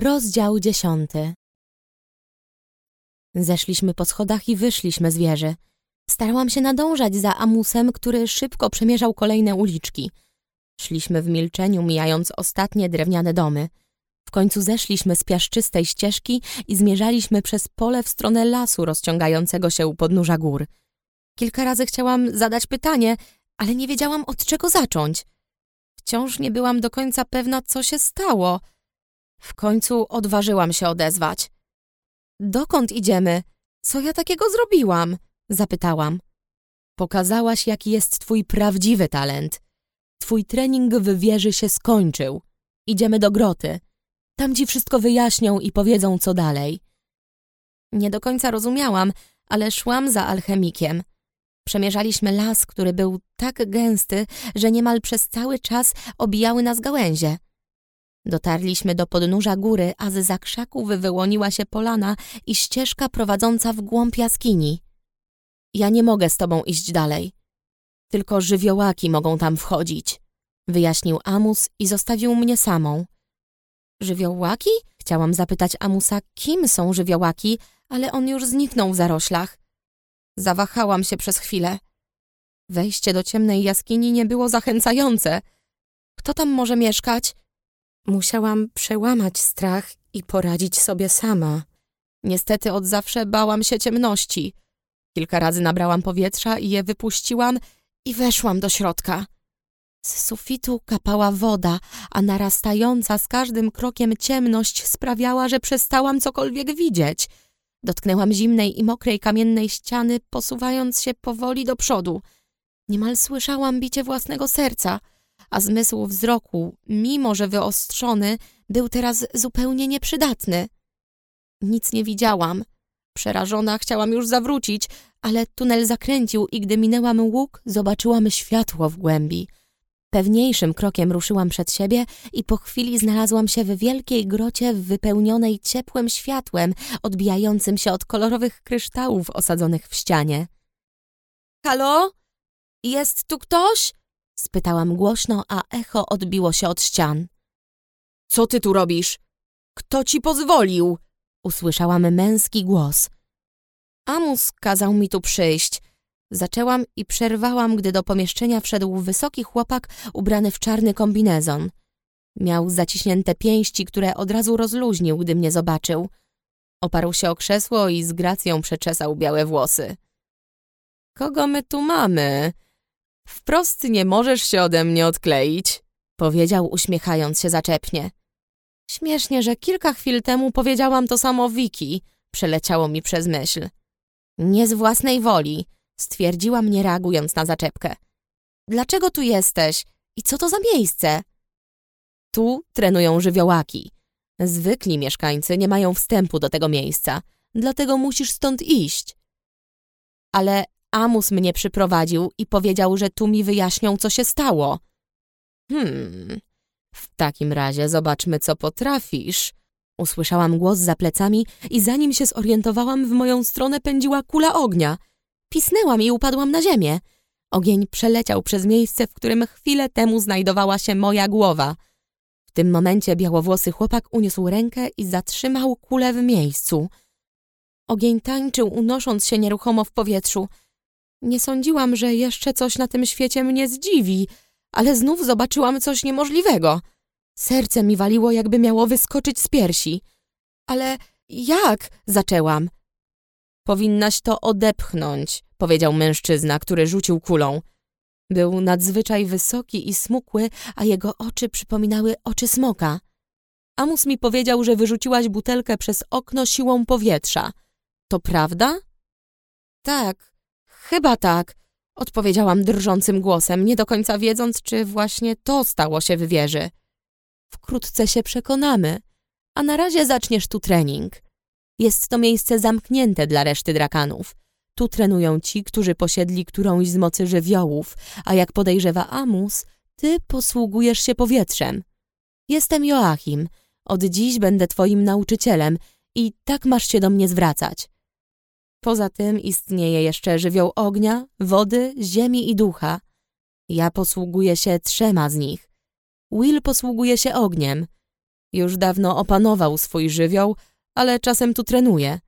Rozdział dziesiąty Zeszliśmy po schodach i wyszliśmy z wieży. Starałam się nadążać za Amusem, który szybko przemierzał kolejne uliczki. Szliśmy w milczeniu, mijając ostatnie drewniane domy. W końcu zeszliśmy z piaszczystej ścieżki i zmierzaliśmy przez pole w stronę lasu rozciągającego się u podnóża gór. Kilka razy chciałam zadać pytanie, ale nie wiedziałam od czego zacząć. Wciąż nie byłam do końca pewna, co się stało. W końcu odważyłam się odezwać. Dokąd idziemy? Co ja takiego zrobiłam? Zapytałam. Pokazałaś, jaki jest twój prawdziwy talent. Twój trening w wieży się skończył. Idziemy do groty. Tam ci wszystko wyjaśnią i powiedzą, co dalej. Nie do końca rozumiałam, ale szłam za alchemikiem. Przemierzaliśmy las, który był tak gęsty, że niemal przez cały czas obijały nas gałęzie. Dotarliśmy do podnóża góry, a z za krzaków wyłoniła się polana i ścieżka prowadząca w głąb jaskini. Ja nie mogę z tobą iść dalej. Tylko żywiołaki mogą tam wchodzić, wyjaśnił Amus i zostawił mnie samą. Żywiołaki? Chciałam zapytać Amusa, kim są żywiołaki, ale on już zniknął w zaroślach. Zawahałam się przez chwilę. Wejście do ciemnej jaskini nie było zachęcające. Kto tam może mieszkać? Musiałam przełamać strach i poradzić sobie sama. Niestety od zawsze bałam się ciemności. Kilka razy nabrałam powietrza i je wypuściłam i weszłam do środka. Z sufitu kapała woda, a narastająca z każdym krokiem ciemność sprawiała, że przestałam cokolwiek widzieć. Dotknęłam zimnej i mokrej kamiennej ściany, posuwając się powoli do przodu. Niemal słyszałam bicie własnego serca, a zmysł wzroku, mimo że wyostrzony, był teraz zupełnie nieprzydatny. Nic nie widziałam. Przerażona chciałam już zawrócić, ale tunel zakręcił i gdy minęłam łuk, zobaczyłam światło w głębi. Pewniejszym krokiem ruszyłam przed siebie i po chwili znalazłam się w wielkiej grocie wypełnionej ciepłym światłem odbijającym się od kolorowych kryształów osadzonych w ścianie. Halo? Jest tu ktoś? Spytałam głośno, a echo odbiło się od ścian. Co ty tu robisz? Kto ci pozwolił? Usłyszałam męski głos. Amus kazał mi tu przyjść. Zaczęłam i przerwałam, gdy do pomieszczenia wszedł wysoki chłopak ubrany w czarny kombinezon. Miał zaciśnięte pięści, które od razu rozluźnił, gdy mnie zobaczył. Oparł się o krzesło i z gracją przeczesał białe włosy. Kogo my tu mamy? Wprost nie możesz się ode mnie odkleić, powiedział uśmiechając się zaczepnie. Śmiesznie, że kilka chwil temu powiedziałam to samo Wiki, przeleciało mi przez myśl. Nie z własnej woli, stwierdziłam nie reagując na zaczepkę. Dlaczego tu jesteś? I co to za miejsce? Tu trenują żywiołaki. Zwykli mieszkańcy nie mają wstępu do tego miejsca, dlatego musisz stąd iść. Ale Amus mnie przyprowadził i powiedział, że tu mi wyjaśnią, co się stało. Hmm, w takim razie zobaczmy, co potrafisz. Usłyszałam głos za plecami i zanim się zorientowałam, w moją stronę pędziła kula ognia. Pisnęłam i upadłam na ziemię. Ogień przeleciał przez miejsce, w którym chwilę temu znajdowała się moja głowa. W tym momencie białowłosy chłopak uniósł rękę i zatrzymał kulę w miejscu. Ogień tańczył, unosząc się nieruchomo w powietrzu. Nie sądziłam, że jeszcze coś na tym świecie mnie zdziwi, ale znów zobaczyłam coś niemożliwego. Serce mi waliło, jakby miało wyskoczyć z piersi. Ale jak? zaczęłam. Powinnaś to odepchnąć, powiedział mężczyzna, który rzucił kulą. Był nadzwyczaj wysoki i smukły, a jego oczy przypominały oczy smoka. Amus mi powiedział, że wyrzuciłaś butelkę przez okno siłą powietrza. To prawda? Tak, chyba tak, odpowiedziałam drżącym głosem, nie do końca wiedząc, czy właśnie to stało się w wieży. Wkrótce się przekonamy, a na razie zaczniesz tu trening. Jest to miejsce zamknięte dla reszty drakanów. Tu trenują ci, którzy posiedli którąś z mocy żywiołów, a jak podejrzewa Amus, ty posługujesz się powietrzem. Jestem Joachim. Od dziś będę twoim nauczycielem i tak masz się do mnie zwracać. Poza tym istnieje jeszcze żywioł ognia, wody, ziemi i ducha. Ja posługuję się trzema z nich. Will posługuje się ogniem. Już dawno opanował swój żywioł, ale czasem tu trenuje.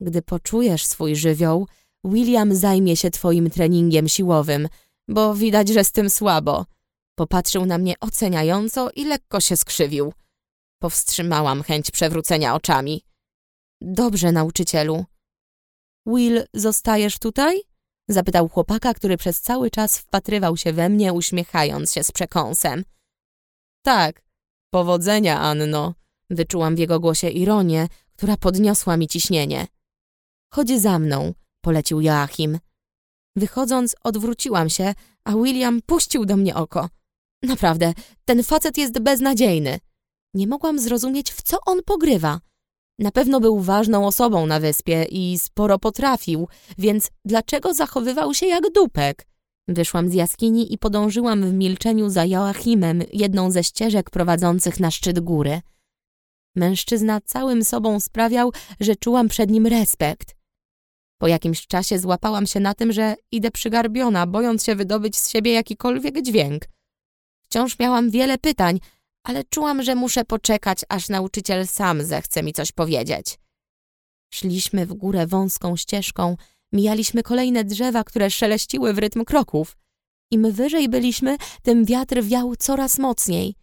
Gdy poczujesz swój żywioł, William zajmie się twoim treningiem siłowym, bo widać, że z tym słabo. Popatrzył na mnie oceniająco i lekko się skrzywił. Powstrzymałam chęć przewrócenia oczami. Dobrze, nauczycielu. Will, zostajesz tutaj? Zapytał chłopaka, który przez cały czas wpatrywał się we mnie, uśmiechając się z przekąsem. Tak, powodzenia, Anno. Wyczułam w jego głosie ironię, która podniosła mi ciśnienie. Chodź za mną, polecił Joachim. Wychodząc, odwróciłam się, a William puścił do mnie oko. Naprawdę, ten facet jest beznadziejny. Nie mogłam zrozumieć, w co on pogrywa. Na pewno był ważną osobą na wyspie i sporo potrafił, więc dlaczego zachowywał się jak dupek? Wyszłam z jaskini i podążyłam w milczeniu za Joachimem, jedną ze ścieżek prowadzących na szczyt góry. Mężczyzna całym sobą sprawiał, że czułam przed nim respekt. Po jakimś czasie złapałam się na tym, że idę przygarbiona, bojąc się wydobyć z siebie jakikolwiek dźwięk. Wciąż miałam wiele pytań, ale czułam, że muszę poczekać, aż nauczyciel sam zechce mi coś powiedzieć. Szliśmy w górę wąską ścieżką, mijaliśmy kolejne drzewa, które szeleściły w rytm kroków. Im wyżej byliśmy, tym wiatr wiał coraz mocniej.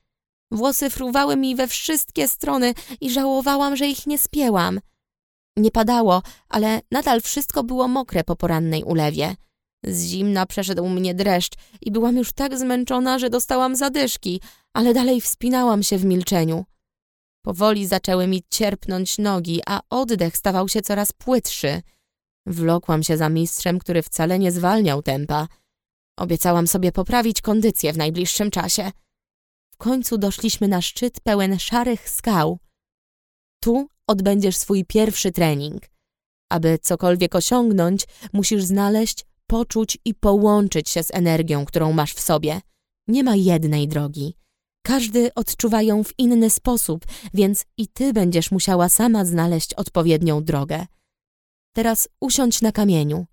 Włosy fruwały mi we wszystkie strony i żałowałam, że ich nie spięłam. Nie padało, ale nadal wszystko było mokre po porannej ulewie. Z zimna przeszedł mnie dreszcz i byłam już tak zmęczona, że dostałam zadyszki, ale dalej wspinałam się w milczeniu. Powoli zaczęły mi cierpnąć nogi, a oddech stawał się coraz płytszy. Wlokłam się za mistrzem, który wcale nie zwalniał tempa. Obiecałam sobie poprawić kondycję w najbliższym czasie. W końcu doszliśmy na szczyt pełen szarych skał. Tu odbędziesz swój pierwszy trening. Aby cokolwiek osiągnąć, musisz znaleźć, poczuć i połączyć się z energią, którą masz w sobie. Nie ma jednej drogi. Każdy odczuwa ją w inny sposób, więc i ty będziesz musiała sama znaleźć odpowiednią drogę. Teraz usiądź na kamieniu.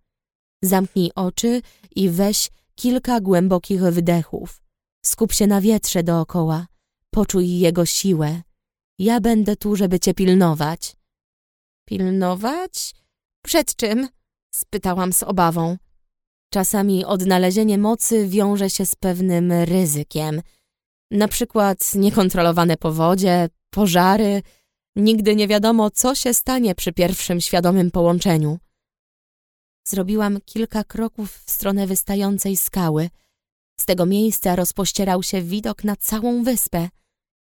Zamknij oczy i weź kilka głębokich wdechów. Skup się na wietrze dookoła. Poczuj jego siłę. Ja będę tu, żeby cię pilnować. Pilnować? Przed czym? spytałam z obawą. Czasami odnalezienie mocy wiąże się z pewnym ryzykiem. Na przykład niekontrolowane powodzie, pożary. Nigdy nie wiadomo, co się stanie przy pierwszym świadomym połączeniu. Zrobiłam kilka kroków w stronę wystającej skały. Z tego miejsca rozpościerał się widok na całą wyspę.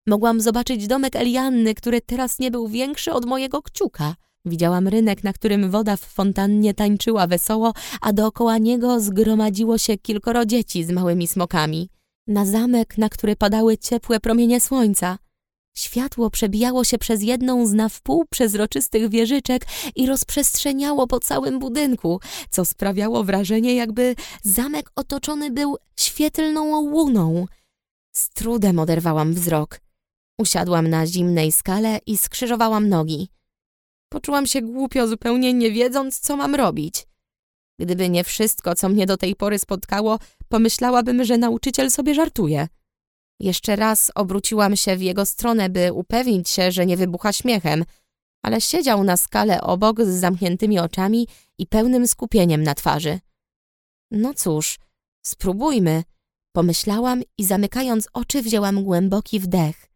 Mogłam zobaczyć domek Elianny, który teraz nie był większy od mojego kciuka. Widziałam rynek, na którym woda w fontannie tańczyła wesoło, a dookoła niego zgromadziło się kilkoro dzieci z małymi smokami. Na zamek, na który padały ciepłe promienie słońca. Światło przebijało się przez jedną z na wpół przezroczystych wieżyczek i rozprzestrzeniało po całym budynku, co sprawiało wrażenie, jakby zamek otoczony był świetlną łuną. Z trudem oderwałam wzrok. Usiadłam na zimnej skale i skrzyżowałam nogi. Poczułam się głupio, zupełnie nie wiedząc, co mam robić. Gdyby nie wszystko, co mnie do tej pory spotkało, pomyślałabym, że nauczyciel sobie żartuje. Jeszcze raz obróciłam się w jego stronę, by upewnić się, że nie wybucha śmiechem, ale siedział na skale obok z zamkniętymi oczami i pełnym skupieniem na twarzy. No cóż, spróbujmy, pomyślałam i zamykając oczy wzięłam głęboki wdech.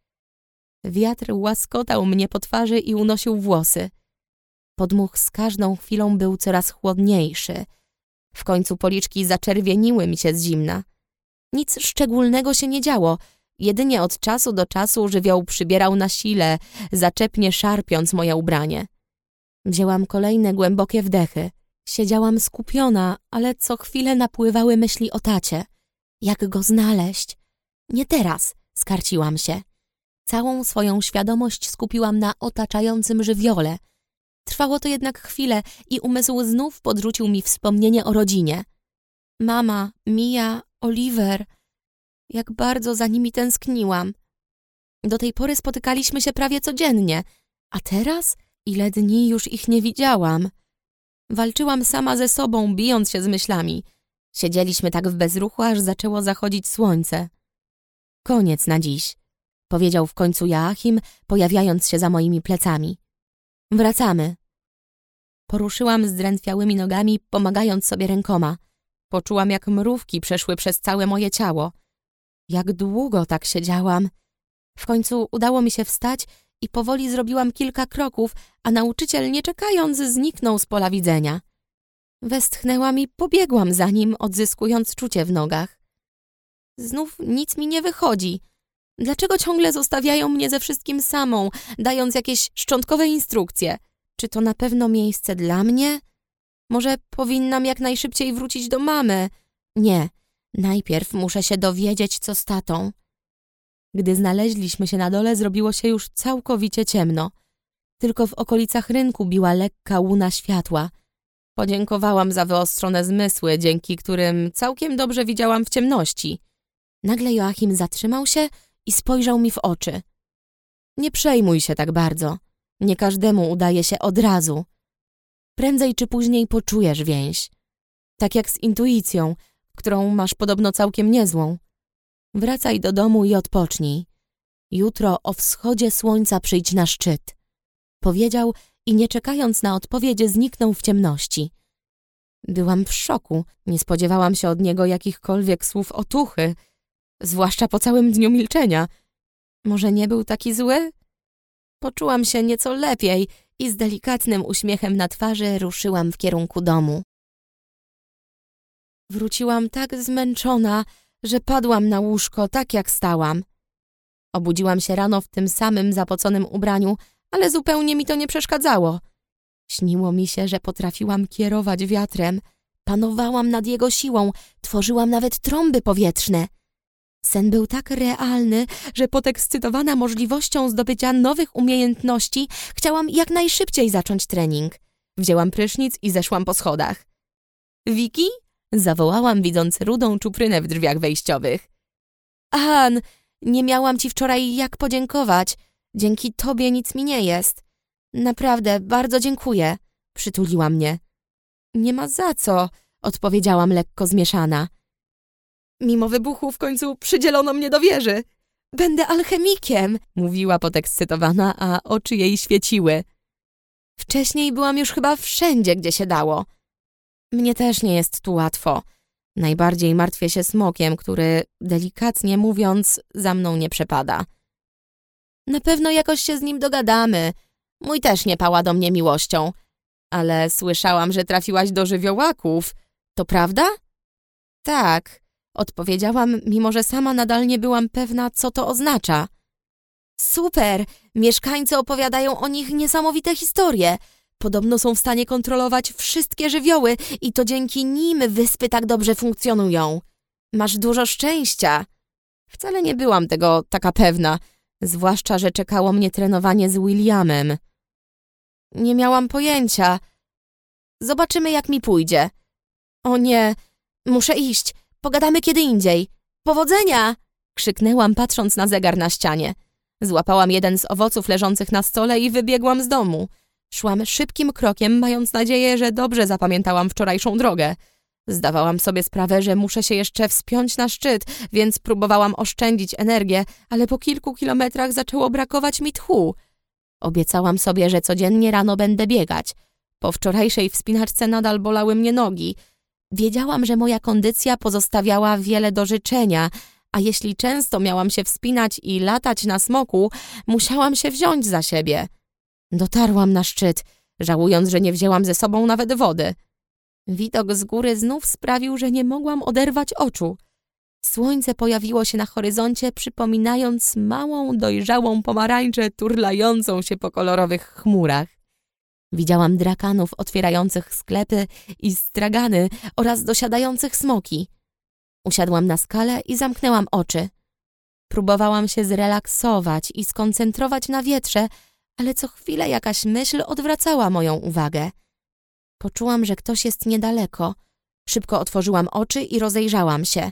Wiatr łaskotał mnie po twarzy i unosił włosy. Podmuch z każdą chwilą był coraz chłodniejszy. W końcu policzki zaczerwieniły mi się z zimna. Nic szczególnego się nie działo, jedynie od czasu do czasu żywioł przybierał na sile, zaczepnie szarpiąc moje ubranie. Wzięłam kolejne głębokie wdechy. Siedziałam skupiona, ale co chwilę napływały myśli o tacie. Jak go znaleźć? Nie teraz, skarciłam się. Całą swoją świadomość skupiłam na otaczającym żywiole. Trwało to jednak chwilę i umysł znów podrzucił mi wspomnienie o rodzinie. Mama, Mia, Oliver. Jak bardzo za nimi tęskniłam. Do tej pory spotykaliśmy się prawie codziennie, a teraz ile dni już ich nie widziałam. Walczyłam sama ze sobą, bijąc się z myślami. Siedzieliśmy tak w bezruchu, aż zaczęło zachodzić słońce. Koniec na dziś. powiedział w końcu Joachim, pojawiając się za moimi plecami. Wracamy. Poruszyłam zdrętwiałymi nogami, pomagając sobie rękoma. Poczułam, jak mrówki przeszły przez całe moje ciało. Jak długo tak siedziałam. W końcu udało mi się wstać i powoli zrobiłam kilka kroków, a nauczyciel, nie czekając, zniknął z pola widzenia. Westchnęłam i pobiegłam za nim, odzyskując czucie w nogach. Znów nic mi nie wychodzi. Dlaczego ciągle zostawiają mnie ze wszystkim samą, dając jakieś szczątkowe instrukcje? Czy to na pewno miejsce dla mnie? Może powinnam jak najszybciej wrócić do mamy? Nie, najpierw muszę się dowiedzieć, co z tatą. Gdy znaleźliśmy się na dole, zrobiło się już całkowicie ciemno. Tylko w okolicach rynku biła lekka łuna światła. Podziękowałam za wyostrzone zmysły, dzięki którym całkiem dobrze widziałam w ciemności. Nagle Joachim zatrzymał się i spojrzał mi w oczy. Nie przejmuj się tak bardzo. Nie każdemu udaje się od razu. Prędzej czy później poczujesz więź. Tak jak z intuicją, którą masz podobno całkiem niezłą. Wracaj do domu i odpocznij. Jutro o wschodzie słońca przyjdź na szczyt. Powiedział i nie czekając na odpowiedź zniknął w ciemności. Byłam w szoku, nie spodziewałam się od niego jakichkolwiek słów otuchy, zwłaszcza po całym dniu milczenia. Może nie był taki zły? Poczułam się nieco lepiej i z delikatnym uśmiechem na twarzy ruszyłam w kierunku domu. Wróciłam tak zmęczona, że padłam na łóżko tak jak stałam. Obudziłam się rano w tym samym zapoconym ubraniu, ale zupełnie mi to nie przeszkadzało. Śniło mi się, że potrafiłam kierować wiatrem, panowałam nad jego siłą, tworzyłam nawet trąby powietrzne. Sen był tak realny, że podekscytowana możliwością zdobycia nowych umiejętności, chciałam jak najszybciej zacząć trening. Wzięłam prysznic i zeszłam po schodach. Wiki? Zawołałam, widząc rudą czuprynę w drzwiach wejściowych. An, nie miałam ci wczoraj jak podziękować. Dzięki tobie nic mi nie jest. Naprawdę, bardzo dziękuję. Przytuliła mnie. Nie ma za co, odpowiedziałam lekko zmieszana. Mimo wybuchu w końcu przydzielono mnie do wieży. Będę alchemikiem, mówiła podekscytowana, a oczy jej świeciły. Wcześniej byłam już chyba wszędzie, gdzie się dało. Mnie też nie jest tu łatwo. Najbardziej martwię się smokiem, który, delikatnie mówiąc, za mną nie przepada. Na pewno jakoś się z nim dogadamy. Mój też nie pała do mnie miłością. Ale słyszałam, że trafiłaś do żywiołaków. To prawda? Tak, odpowiedziałam, mimo że sama nadal nie byłam pewna, co to oznacza. Super! Mieszkańcy opowiadają o nich niesamowite historie. Podobno są w stanie kontrolować wszystkie żywioły i to dzięki nim wyspy tak dobrze funkcjonują. Masz dużo szczęścia. Wcale nie byłam tego taka pewna, zwłaszcza, że czekało mnie trenowanie z Williamem. Nie miałam pojęcia. Zobaczymy, jak mi pójdzie. O nie, muszę iść. Pogadamy kiedy indziej. Powodzenia! Krzyknęłam, patrząc na zegar na ścianie. Złapałam jeden z owoców leżących na stole i wybiegłam z domu. Szłam szybkim krokiem, mając nadzieję, że dobrze zapamiętałam wczorajszą drogę. Zdawałam sobie sprawę, że muszę się jeszcze wspiąć na szczyt, więc próbowałam oszczędzić energię, ale po kilku kilometrach zaczęło brakować mi tchu. Obiecałam sobie, że codziennie rano będę biegać. Po wczorajszej wspinaczce nadal bolały mnie nogi. Wiedziałam, że moja kondycja pozostawiała wiele do życzenia, a jeśli często miałam się wspinać i latać na smoku, musiałam się wziąć za siebie. Dotarłam na szczyt, żałując, że nie wzięłam ze sobą nawet wody. Widok z góry znów sprawił, że nie mogłam oderwać oczu. Słońce pojawiło się na horyzoncie, przypominając małą, dojrzałą pomarańczę turlającą się po kolorowych chmurach. Widziałam drakanów otwierających sklepy i stragany oraz dosiadających smoki. Usiadłam na skale i zamknęłam oczy. Próbowałam się zrelaksować i skoncentrować na wietrze, ale co chwilę jakaś myśl odwracała moją uwagę. Poczułam, że ktoś jest niedaleko. Szybko otworzyłam oczy i rozejrzałam się.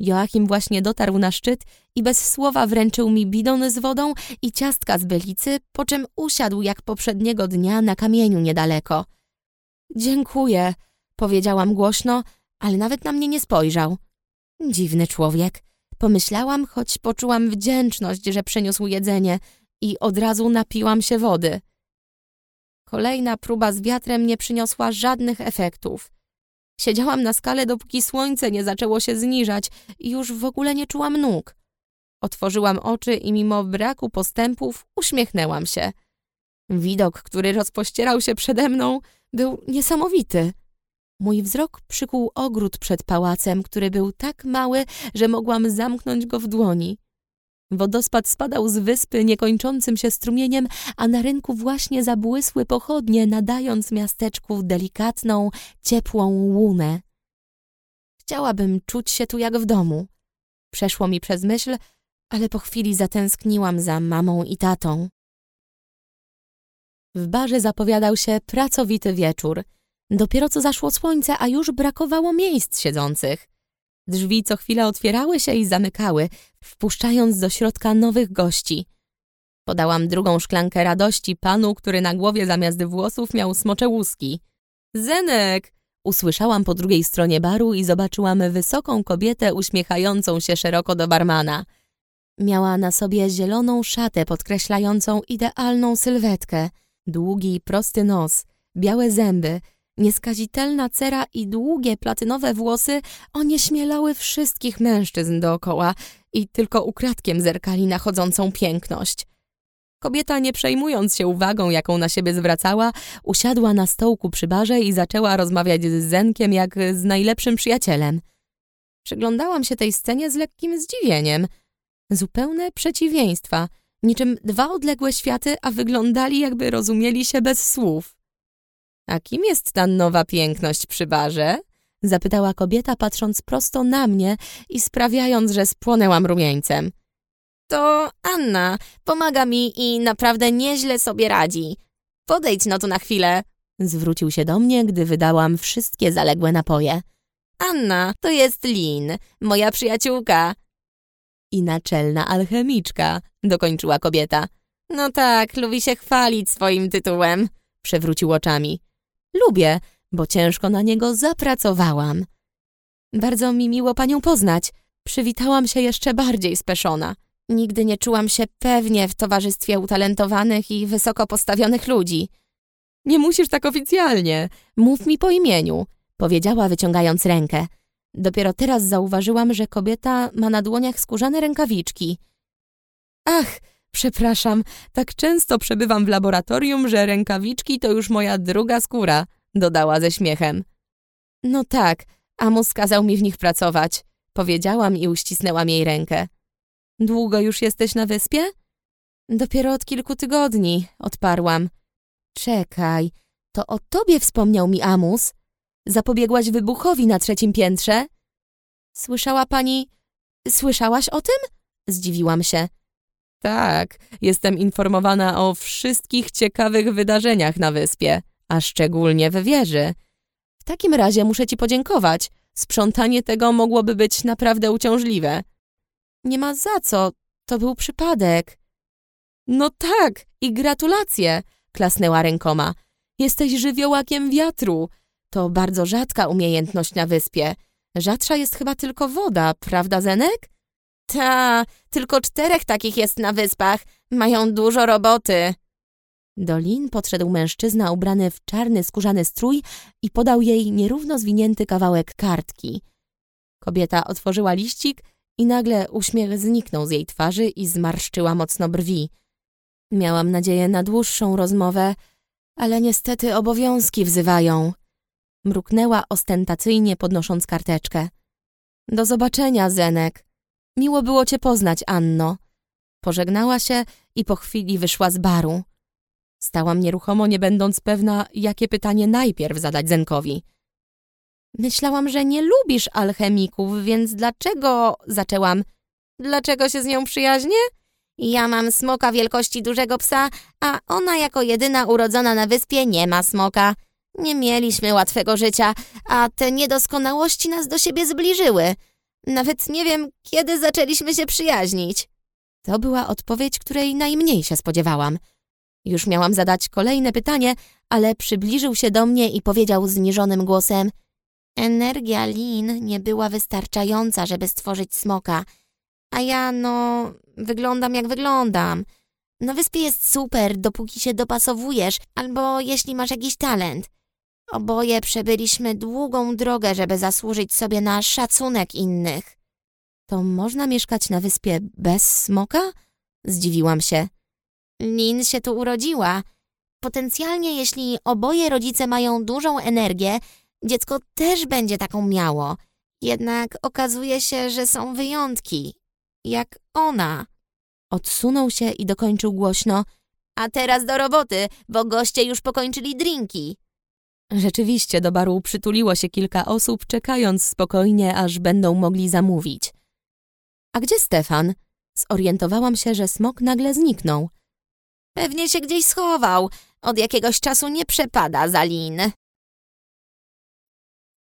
Joachim właśnie dotarł na szczyt i bez słowa wręczył mi bidon z wodą i ciastka z bylicy, po czym usiadł jak poprzedniego dnia na kamieniu niedaleko. Dziękuję, powiedziałam głośno, ale nawet na mnie nie spojrzał. Dziwny człowiek. Pomyślałam, choć poczułam wdzięczność, że przyniósł jedzenie i od razu napiłam się wody. Kolejna próba z wiatrem nie przyniosła żadnych efektów. Siedziałam na skale, dopóki słońce nie zaczęło się zniżać i już w ogóle nie czułam nóg. Otworzyłam oczy i mimo braku postępów uśmiechnęłam się. Widok, który rozpościerał się przede mną, był niesamowity. Mój wzrok przykuł ogród przed pałacem, który był tak mały, że mogłam zamknąć go w dłoni. Wodospad spadał z wyspy niekończącym się strumieniem, a na rynku właśnie zabłysły pochodnie, nadając miasteczku delikatną, ciepłą łunę. Chciałabym czuć się tu jak w domu. Przeszło mi przez myśl, ale po chwili zatęskniłam za mamą i tatą. W barze zapowiadał się pracowity wieczór. Dopiero co zaszło słońce, a już brakowało miejsc siedzących. Drzwi co chwilę otwierały się i zamykały, wpuszczając do środka nowych gości. Podałam drugą szklankę radości panu, który na głowie zamiast włosów miał smocze łuski. Zenek! Usłyszałam po drugiej stronie baru i zobaczyłam wysoką kobietę uśmiechającą się szeroko do barmana. Miała na sobie zieloną szatę podkreślającą idealną sylwetkę, długi, prosty nos, białe zęby, nieskazitelna cera i długie, platynowe włosy onieśmielały wszystkich mężczyzn dookoła i tylko ukradkiem zerkali na chodzącą piękność. Kobieta, nie przejmując się uwagą, jaką na siebie zwracała, usiadła na stołku przy barze i zaczęła rozmawiać z Zenkiem jak z najlepszym przyjacielem. Przyglądałam się tej scenie z lekkim zdziwieniem. Zupełne przeciwieństwa, niczym dwa odległe światy, a wyglądali jakby rozumieli się bez słów. A kim jest ta nowa piękność przy barze? Zapytała kobieta, patrząc prosto na mnie i sprawiając, że spłonęłam rumieńcem. To Anna. Pomaga mi i naprawdę nieźle sobie radzi. Podejdź no tu na chwilę. Zwrócił się do mnie, gdy wydałam wszystkie zaległe napoje. Anna, to jest Lin, moja przyjaciółka. I naczelna alchemiczka, dokończyła kobieta. No tak, lubi się chwalić swoim tytułem. Przewrócił oczami. Lubię, bo ciężko na niego zapracowałam. Bardzo mi miło panią poznać. Przywitałam się jeszcze bardziej speszona. Nigdy nie czułam się pewnie w towarzystwie utalentowanych i wysoko postawionych ludzi. Nie musisz tak oficjalnie. Mów mi po imieniu, powiedziała wyciągając rękę. Dopiero teraz zauważyłam, że kobieta ma na dłoniach skórzane rękawiczki. Ach, przepraszam, tak często przebywam w laboratorium, że rękawiczki to już moja druga skóra, dodała ze śmiechem. No tak, Amus kazał mi w nich pracować, powiedziałam i uścisnęłam jej rękę. Długo już jesteś na wyspie? Dopiero od kilku tygodni, odparłam. Czekaj, to o tobie wspomniał mi Amus. Zapobiegłaś wybuchowi na trzecim piętrze? Słyszała pani... Słyszałaś o tym? Zdziwiłam się. Tak, jestem informowana o wszystkich ciekawych wydarzeniach na wyspie, a szczególnie w wieży. W takim razie muszę ci podziękować. Sprzątanie tego mogłoby być naprawdę uciążliwe. Nie ma za co, to był przypadek. No tak, i gratulacje, klasnęła rękoma. Jesteś żywiołakiem wiatru. To bardzo rzadka umiejętność na wyspie. Rzadsza jest chyba tylko woda, prawda, Zenek? Ta, tylko czterech takich jest na wyspach. Mają dużo roboty. Do Lin podszedł mężczyzna ubrany w czarny skórzany strój i podał jej nierówno zwinięty kawałek kartki. Kobieta otworzyła liścik i nagle uśmiech zniknął z jej twarzy i zmarszczyła mocno brwi. Miałam nadzieję na dłuższą rozmowę, ale niestety obowiązki wzywają. Mruknęła ostentacyjnie, podnosząc karteczkę. Do zobaczenia, Zenek. Miło było cię poznać, Anno. Pożegnała się i po chwili wyszła z baru. Stałam nieruchomo, nie będąc pewna, jakie pytanie najpierw zadać Zenkowi. Myślałam, że nie lubisz alchemików, więc dlaczego... Zaczęłam. Dlaczego się z nią przyjaźnię? Ja mam smoka wielkości dużego psa, a ona jako jedyna urodzona na wyspie nie ma smoka. Nie mieliśmy łatwego życia, a te niedoskonałości nas do siebie zbliżyły. Nawet nie wiem, kiedy zaczęliśmy się przyjaźnić. To była odpowiedź, której najmniej się spodziewałam. Już miałam zadać kolejne pytanie, ale przybliżył się do mnie i powiedział zniżonym głosem Energia Lin nie była wystarczająca, żeby stworzyć smoka. A ja, no, wyglądam jak wyglądam. Na wyspie jest super, dopóki się dopasowujesz, albo jeśli masz jakiś talent. Oboje przebyliśmy długą drogę, żeby zasłużyć sobie na szacunek innych. To można mieszkać na wyspie bez smoka? Zdziwiłam się. Lin się tu urodziła. Potencjalnie, jeśli oboje rodzice mają dużą energię, dziecko też będzie taką miało. Jednak okazuje się, że są wyjątki. Jak ona. Odsunął się i dokończył głośno. A teraz do roboty, bo goście już pokończyli drinki. Rzeczywiście do baru przytuliło się kilka osób, czekając spokojnie, aż będą mogli zamówić. A gdzie Stefan? Zorientowałam się, że smok nagle zniknął. Pewnie się gdzieś schował. Od jakiegoś czasu nie przepada za lin.